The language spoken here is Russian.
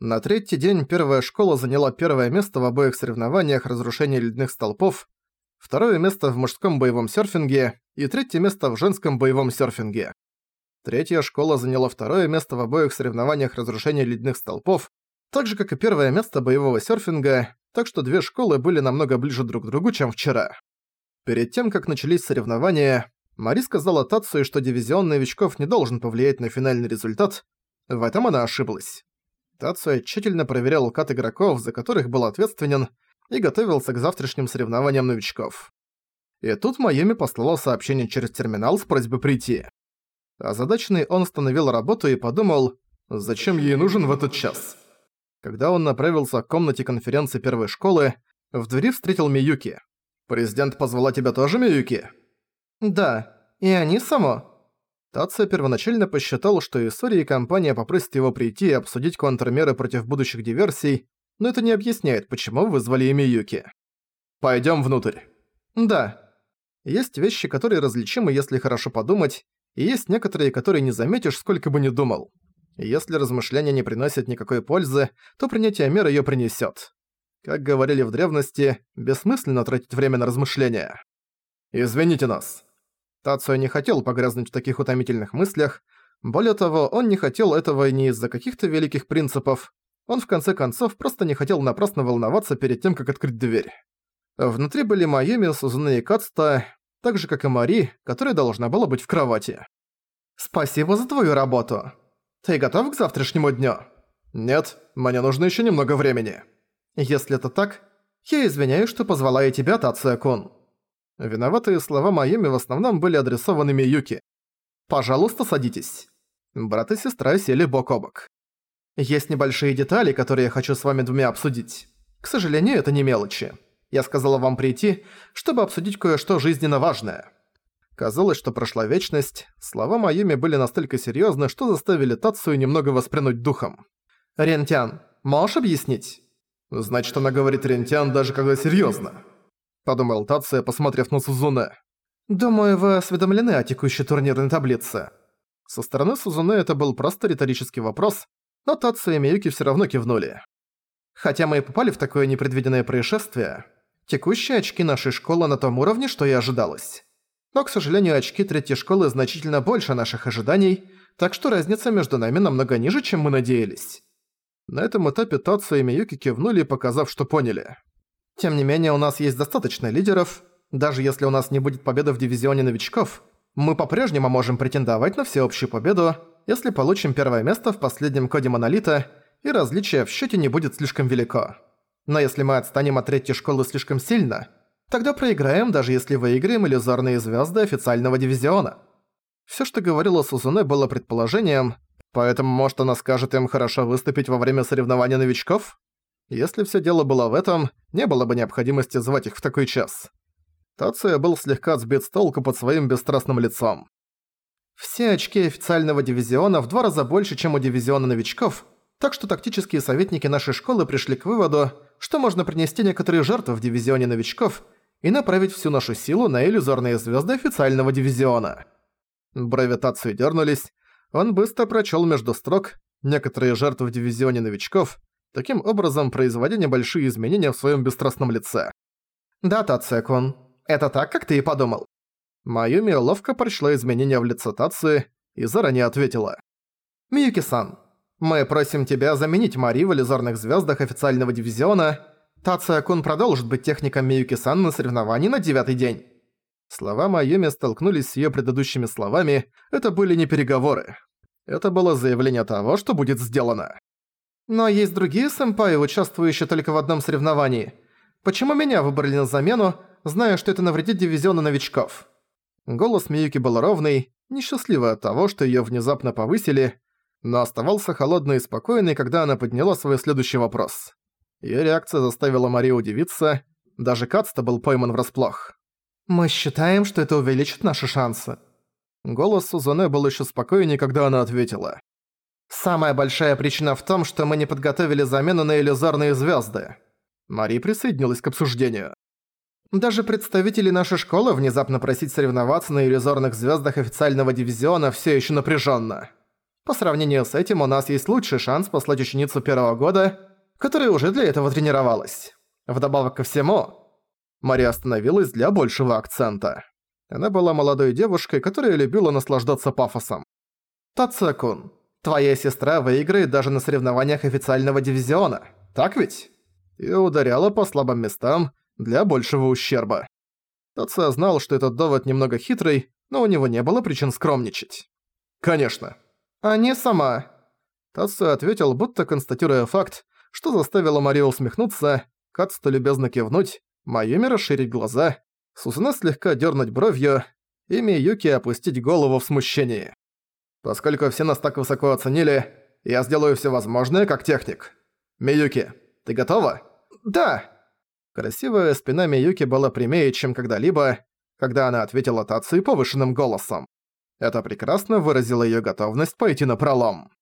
На третий день первая школа заняла первое место в обоих соревнованиях разрушения ледяных столпов, второе место в мужском боевом серфинге и третье место в женском боевом серфинге. Третья школа заняла второе место в обоих соревнованиях разрушения ледяных столпов, так же как и первое место боевого серфинга, так что две школы были намного ближе друг к другу, чем вчера. Перед тем, как начались соревнования, Мари сказала Тацию, что дивизион новичков не должен повлиять на финальный результат. В этом она ошиблась. Тацуя тщательно проверял кат игроков, за которых был ответственен, и готовился к завтрашним соревнованиям новичков. И тут Майами послала сообщение через терминал с просьбой прийти. Озадаченный он остановил работу и подумал, зачем ей нужен в этот час. Когда он направился к комнате конференции первой школы, в двери встретил Миюки. «Президент позвала тебя тоже, Миюки?» «Да, и они само». Тация первоначально посчитал, что Исори и компания попросят его прийти и обсудить контрмеры против будущих диверсий, но это не объясняет, почему вызвали и Миюки. «Пойдём внутрь». «Да». Есть вещи, которые различимы, если хорошо подумать, и есть некоторые, которые не заметишь, сколько бы ни думал. Если размышления не приносят никакой пользы, то принятие мер её принесёт. Как говорили в древности, бессмысленно тратить время на размышления. «Извините нас», Тацио не хотел погрязнуть в таких утомительных мыслях. Более того, он не хотел этого не из-за каких-то великих принципов. Он в конце концов просто не хотел напрасно волноваться перед тем, как открыть дверь. Внутри были Майами, Сузуны и Кацта, так же как и Мари, которая должна была быть в кровати. «Спасибо за твою работу. Ты готов к завтрашнему дню?» «Нет, мне нужно еще немного времени». «Если это так, я извиняюсь, что позвала и тебя, Тация-кун». Виноватые слова Майами в основном были адресованы Миюки. «Пожалуйста, садитесь». Брат и сестра сели бок о бок. «Есть небольшие детали, которые я хочу с вами двумя обсудить. К сожалению, это не мелочи. Я сказала вам прийти, чтобы обсудить кое-что жизненно важное». Казалось, что прошла вечность, слова Майюми были настолько серьёзны, что заставили Тацию немного воспрянуть духом. «Рентян, можешь объяснить?» «Значит, она говорит Рентян даже когда серьёзно» подумал Тация, посмотрев на Сузуне. «Думаю, вы осведомлены о текущей турнирной таблице». Со стороны Сузуне это был просто риторический вопрос, но Тация и Миюки всё равно кивнули. Хотя мы и попали в такое непредвиденное происшествие, текущие очки нашей школы на том уровне, что и ожидалось. Но, к сожалению, очки третьей школы значительно больше наших ожиданий, так что разница между нами намного ниже, чем мы надеялись. На этом этапе Тацу и Миюки кивнули, показав, что поняли. Тем не менее, у нас есть достаточно лидеров. Даже если у нас не будет победы в дивизионе новичков, мы по-прежнему можем претендовать на всеобщую победу, если получим первое место в последнем коде Монолита, и различие в счете не будет слишком велико. Но если мы отстанем от третьей школы слишком сильно, тогда проиграем, даже если выиграем иллюзорные звезды официального дивизиона. Все, что говорила Сузуне, было предположением, поэтому, может, она скажет им хорошо выступить во время соревнования новичков? Если все дело было в этом, не было бы необходимости звать их в такой час. Тация был слегка сбит с толку под своим бесстрастным лицом. Все очки официального дивизиона в два раза больше, чем у дивизиона новичков, так что тактические советники нашей школы пришли к выводу, что можно принести некоторые жертвы в дивизионе новичков и направить всю нашу силу на иллюзорные звезды официального дивизиона. Брови Тацию дернулись, он быстро прочел между строк некоторые жертвы в дивизионе новичков, таким образом производя небольшие изменения в своем бесстрастном лице. «Да, Тацекун, это так, как ты и подумал». Майюми ловко прочла изменения в лице Тации и заранее ответила. «Миюки-сан, мы просим тебя заменить Мари в иллюзорных звездах официального дивизиона. Тация-кун продолжит быть техником Миюки-сан на соревновании на девятый день». Слова Майюми столкнулись с ее предыдущими словами, это были не переговоры. Это было заявление того, что будет сделано. Но есть другие сэмпаи, участвующие только в одном соревновании. Почему меня выбрали на замену, зная, что это навредит дивизиону новичков?» Голос Миюки был ровный, несчастливый от того, что её внезапно повысили, но оставался холодный и спокойный, когда она подняла свой следующий вопрос. Её реакция заставила Марию удивиться, даже Кацта был пойман врасплох. «Мы считаем, что это увеличит наши шансы». Голос Сузуне был ещё спокойнее, когда она ответила. Самая большая причина в том, что мы не подготовили замену на иллюзорные звезды. Мари присоединилась к обсуждению. Даже представители нашей школы внезапно просить соревноваться на иллюзорных звездах официального дивизиона все еще напряженно. По сравнению с этим у нас есть лучший шанс послать ученицу первого года, которая уже для этого тренировалась. Вдобавок ко всему, Мария остановилась для большего акцента. Она была молодой девушкой, которая любила наслаждаться пафосом. «Тацекун, твоя сестра выиграет даже на соревнованиях официального дивизиона, так ведь?» И ударяла по слабым местам для большего ущерба. Тация знал, что этот довод немного хитрый, но у него не было причин скромничать. «Конечно». «А не сама». Тация ответил, будто констатируя факт, что заставило Марию усмехнуться, Кацута любезно кивнуть, Майюми расширить глаза, Сусуна слегка дернуть бровью и Миюки опустить голову в смущении. «Поскольку все нас так высоко оценили, я сделаю все возможное как техник. Миюки, ты готова?» «Да!» Красивая спина Миюки была прямее, чем когда-либо, когда она ответила Тацию повышенным голосом. Это прекрасно выразило её готовность пойти на пролом.